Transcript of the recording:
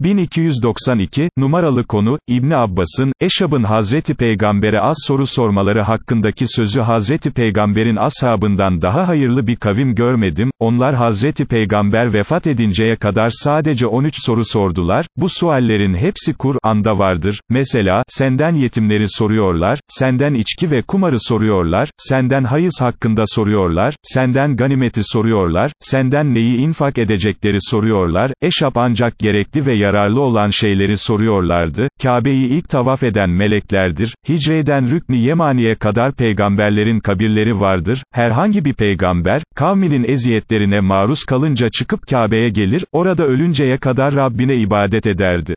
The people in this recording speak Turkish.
1292, numaralı konu, İbni Abbas'ın, Eşab'ın Hazreti Peygamber'e az soru sormaları hakkındaki sözü Hazreti Peygamber'in ashabından daha hayırlı bir kavim görmedim, onlar Hazreti Peygamber vefat edinceye kadar sadece 13 soru sordular, bu suallerin hepsi Kur'an'da vardır, mesela, senden yetimleri soruyorlar, senden içki ve kumarı soruyorlar, senden hayız hakkında soruyorlar, senden ganimeti soruyorlar, senden neyi infak edecekleri soruyorlar, Eşab ancak gerekli ve yararlı olan şeyleri soruyorlardı, Kabe'yi ilk tavaf eden meleklerdir, hicreden Rükni Yemani'ye kadar peygamberlerin kabirleri vardır, herhangi bir peygamber, kavminin eziyetlerine maruz kalınca çıkıp Kabe'ye gelir, orada ölünceye kadar Rabbine ibadet ederdi.